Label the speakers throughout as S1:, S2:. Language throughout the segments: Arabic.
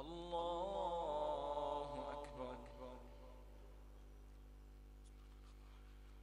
S1: الله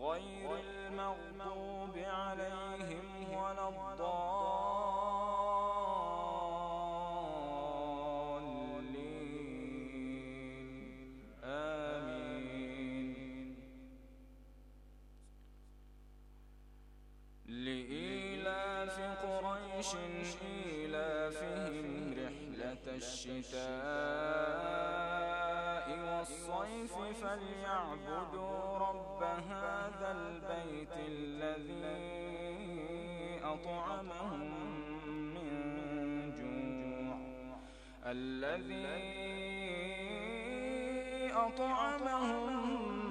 S1: غير المغضوب عليهم ولا الضالين. آمين. لإيلاف قريش إيلافهم رحلة الشتاء. والصيف فليعبدوا رب هذا البيت الذي أطعمهم من جوع. الذي أطعمهم